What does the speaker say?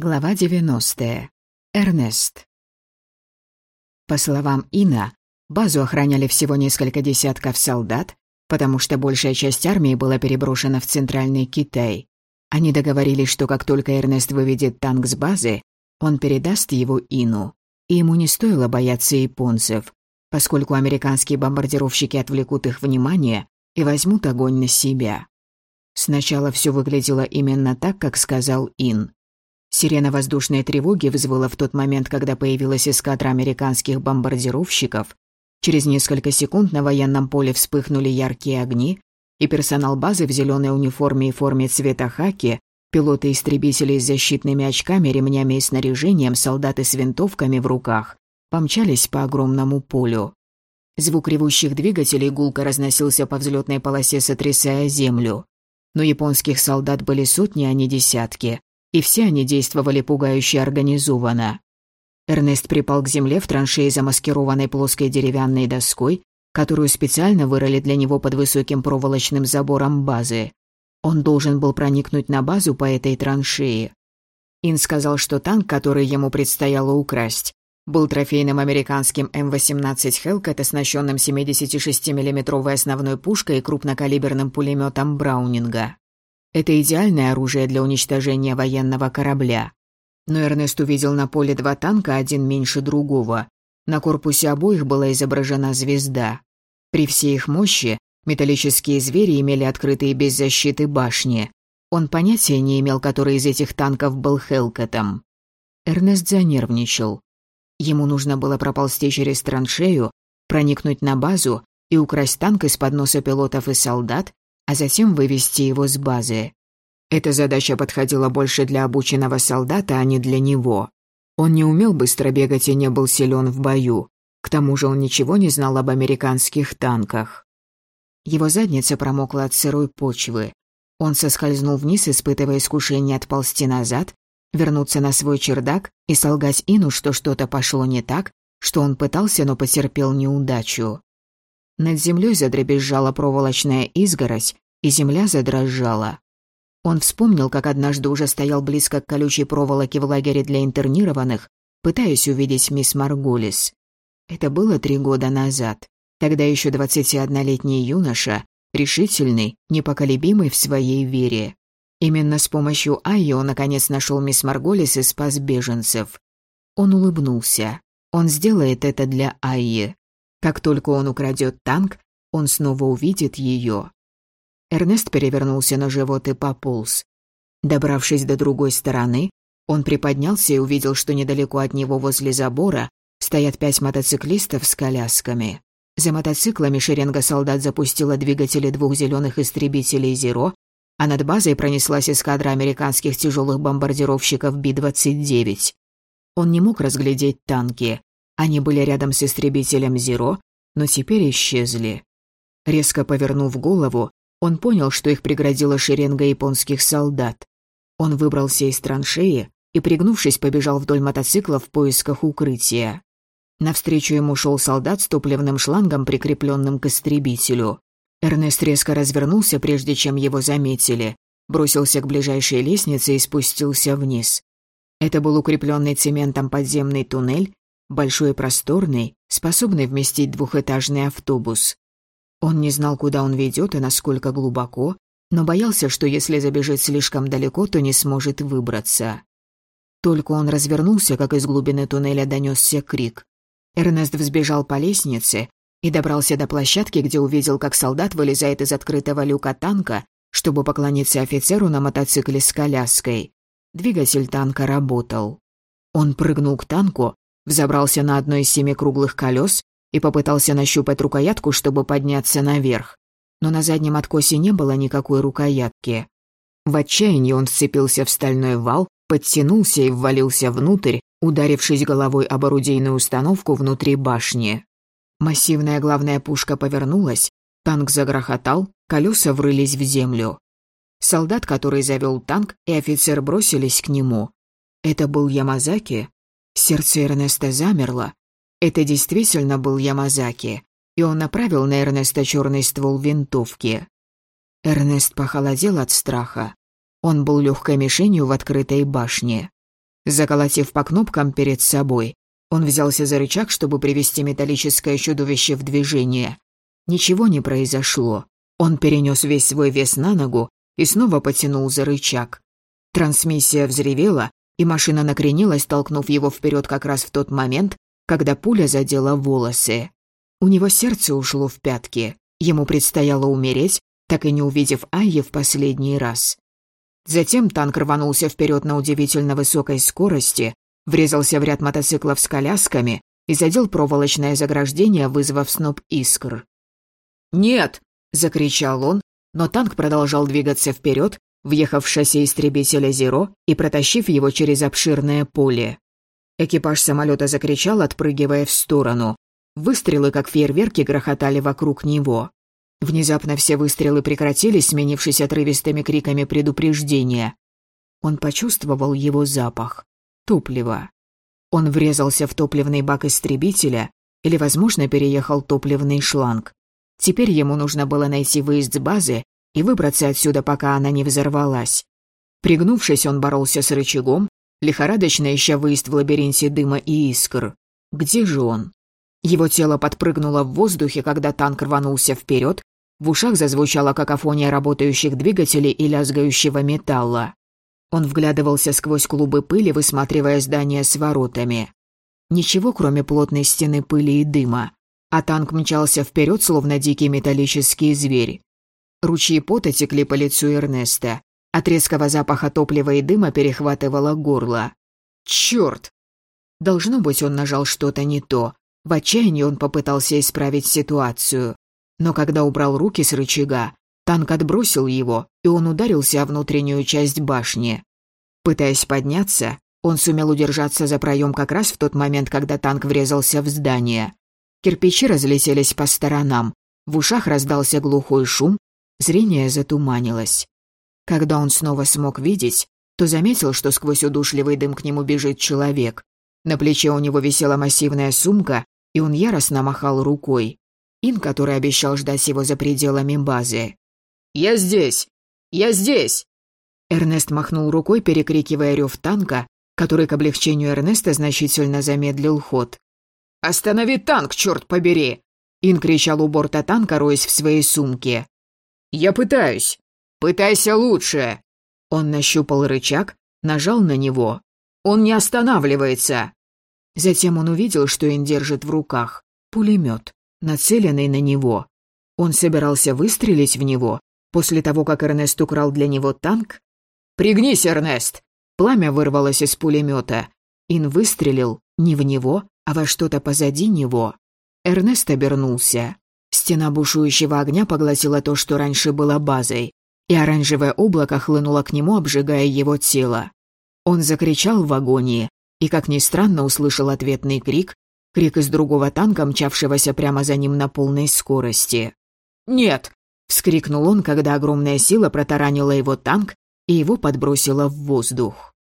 Глава 90. Эрнест. По словам Ина, базу охраняли всего несколько десятков солдат, потому что большая часть армии была переброшена в Центральный Китай. Они договорились, что как только Эрнест выведет танк с базы, он передаст его Ину. И ему не стоило бояться японцев, поскольку американские бомбардировщики отвлекут их внимание и возьмут огонь на себя. Сначала все выглядело именно так, как сказал Ин. Сирена воздушной тревоги вызвала в тот момент, когда появилась эскадра американских бомбардировщиков. Через несколько секунд на военном поле вспыхнули яркие огни, и персонал базы в зеленой униформе и форме цвета хаки, пилоты истребителей с защитными очками, ремнями и снаряжением, солдаты с винтовками в руках, помчались по огромному полю. Звук ревущих двигателей гулко разносился по взлетной полосе, сотрясая землю. Но японских солдат были сотни, а не десятки и все они действовали пугающе организованно. Эрнест припал к земле в траншее, замаскированной плоской деревянной доской, которую специально вырыли для него под высоким проволочным забором базы. Он должен был проникнуть на базу по этой траншее. Ин сказал, что танк, который ему предстояло украсть, был трофейным американским М-18 Hellcat, оснащенным 76 миллиметровой основной пушкой и крупнокалиберным пулеметом Браунинга. Это идеальное оружие для уничтожения военного корабля. Но Эрнест увидел на поле два танка, один меньше другого. На корпусе обоих была изображена звезда. При всей их мощи металлические звери имели открытые без защиты башни. Он понятия не имел, который из этих танков был Хелкотом. Эрнест занервничал. Ему нужно было проползти через траншею, проникнуть на базу и украсть танк из-под носа пилотов и солдат, а затем вывести его с базы. Эта задача подходила больше для обученного солдата, а не для него. Он не умел быстро бегать и не был силен в бою. К тому же он ничего не знал об американских танках. Его задница промокла от сырой почвы. Он соскользнул вниз, испытывая искушение отползти назад, вернуться на свой чердак и солгать Ину, что что-то пошло не так, что он пытался, но потерпел неудачу. Над землей задребезжала проволочная изгородь, и земля задрожала. Он вспомнил, как однажды уже стоял близко к колючей проволоке в лагере для интернированных, пытаясь увидеть мисс Маргулис. Это было три года назад. Тогда еще 21-летний юноша, решительный, непоколебимый в своей вере. Именно с помощью Айи он наконец нашел мисс Марголис и спас беженцев. Он улыбнулся. Он сделает это для Айи. Как только он украдет танк, он снова увидит ее. Эрнест перевернулся на живот и пополз. Добравшись до другой стороны, он приподнялся и увидел, что недалеко от него возле забора стоят пять мотоциклистов с колясками. За мотоциклами шеренга солдат запустила двигатели двух зеленых истребителей «Зеро», а над базой пронеслась эскадра американских тяжелых бомбардировщиков Би-29. Он не мог разглядеть танки. Они были рядом с истребителем «Зеро», но теперь исчезли. Резко повернув голову, он понял, что их преградила шеренга японских солдат. Он выбрался из траншеи и, пригнувшись, побежал вдоль мотоцикла в поисках укрытия. Навстречу ему шел солдат с топливным шлангом, прикрепленным к истребителю. Эрнест резко развернулся, прежде чем его заметили, бросился к ближайшей лестнице и спустился вниз. Это был укрепленный цементом подземный туннель, большой и просторный, способный вместить двухэтажный автобус. Он не знал, куда он ведет и насколько глубоко, но боялся, что если забежит слишком далеко, то не сможет выбраться. Только он развернулся, как из глубины туннеля донесся крик. Эрнест взбежал по лестнице и добрался до площадки, где увидел, как солдат вылезает из открытого люка танка, чтобы поклониться офицеру на мотоцикле с коляской. Двигатель танка работал. Он прыгнул к танку, взобрался на одно из семи круглых колес и попытался нащупать рукоятку, чтобы подняться наверх. Но на заднем откосе не было никакой рукоятки. В отчаянии он вцепился в стальной вал, подтянулся и ввалился внутрь, ударившись головой об орудийную установку внутри башни. Массивная главная пушка повернулась, танк загрохотал, колеса врылись в землю. Солдат, который завел танк, и офицер бросились к нему. Это был Ямазаки, Сердце Эрнеста замерло. Это действительно был Ямазаки, и он направил на Эрнеста черный ствол винтовки. Эрнест похолодел от страха. Он был легкой мишенью в открытой башне. Заколотив по кнопкам перед собой, он взялся за рычаг, чтобы привести металлическое чудовище в движение. Ничего не произошло. Он перенес весь свой вес на ногу и снова потянул за рычаг. Трансмиссия взревела, и машина накренилась, толкнув его вперед как раз в тот момент, когда пуля задела волосы. У него сердце ушло в пятки. Ему предстояло умереть, так и не увидев Айи в последний раз. Затем танк рванулся вперед на удивительно высокой скорости, врезался в ряд мотоциклов с колясками и задел проволочное заграждение, вызвав сноп искр. «Нет!» — закричал он, но танк продолжал двигаться вперед, въехав в шасси истребителя «Зеро» и протащив его через обширное поле. Экипаж самолета закричал, отпрыгивая в сторону. Выстрелы, как фейерверки, грохотали вокруг него. Внезапно все выстрелы прекратились, сменившись отрывистыми криками предупреждения. Он почувствовал его запах. Топливо. Он врезался в топливный бак истребителя или, возможно, переехал топливный шланг. Теперь ему нужно было найти выезд с базы и выбраться отсюда, пока она не взорвалась. Пригнувшись, он боролся с рычагом, лихорадочно ища выезд в лабиринте дыма и искр. Где же он? Его тело подпрыгнуло в воздухе, когда танк рванулся вперед, в ушах зазвучала какофония работающих двигателей и лязгающего металла. Он вглядывался сквозь клубы пыли, высматривая здание с воротами. Ничего, кроме плотной стены пыли и дыма. А танк мчался вперед, словно дикий металлический зверь. Ручьи пота текли по лицу Эрнеста. От резкого запаха топлива и дыма перехватывало горло. Черт! Должно быть, он нажал что-то не то. В отчаянии он попытался исправить ситуацию. Но когда убрал руки с рычага, танк отбросил его, и он ударился о внутреннюю часть башни. Пытаясь подняться, он сумел удержаться за проем как раз в тот момент, когда танк врезался в здание. Кирпичи разлетелись по сторонам, в ушах раздался глухой шум, зрение затуманилось. Когда он снова смог видеть, то заметил, что сквозь удушливый дым к нему бежит человек. На плече у него висела массивная сумка, и он яростно махал рукой. Ин, который обещал ждать его за пределами базы. «Я здесь! Я здесь!» Эрнест махнул рукой, перекрикивая рев танка, который к облегчению Эрнеста значительно замедлил ход. «Останови танк, черт побери!» Ин кричал у борта танка, роясь в своей сумке. «Я пытаюсь! Пытайся лучше!» Он нащупал рычаг, нажал на него. «Он не останавливается!» Затем он увидел, что Ин держит в руках пулемет нацеленный на него. Он собирался выстрелить в него после того, как Эрнест украл для него танк? «Пригнись, Эрнест!» Пламя вырвалось из пулемета. Ин выстрелил не в него, а во что-то позади него. Эрнест обернулся. Стена бушующего огня поглотила то, что раньше было базой, и оранжевое облако хлынуло к нему, обжигая его тело. Он закричал в агонии и, как ни странно, услышал ответный крик, Крик из другого танка, мчавшегося прямо за ним на полной скорости. «Нет!» — вскрикнул он, когда огромная сила протаранила его танк и его подбросила в воздух.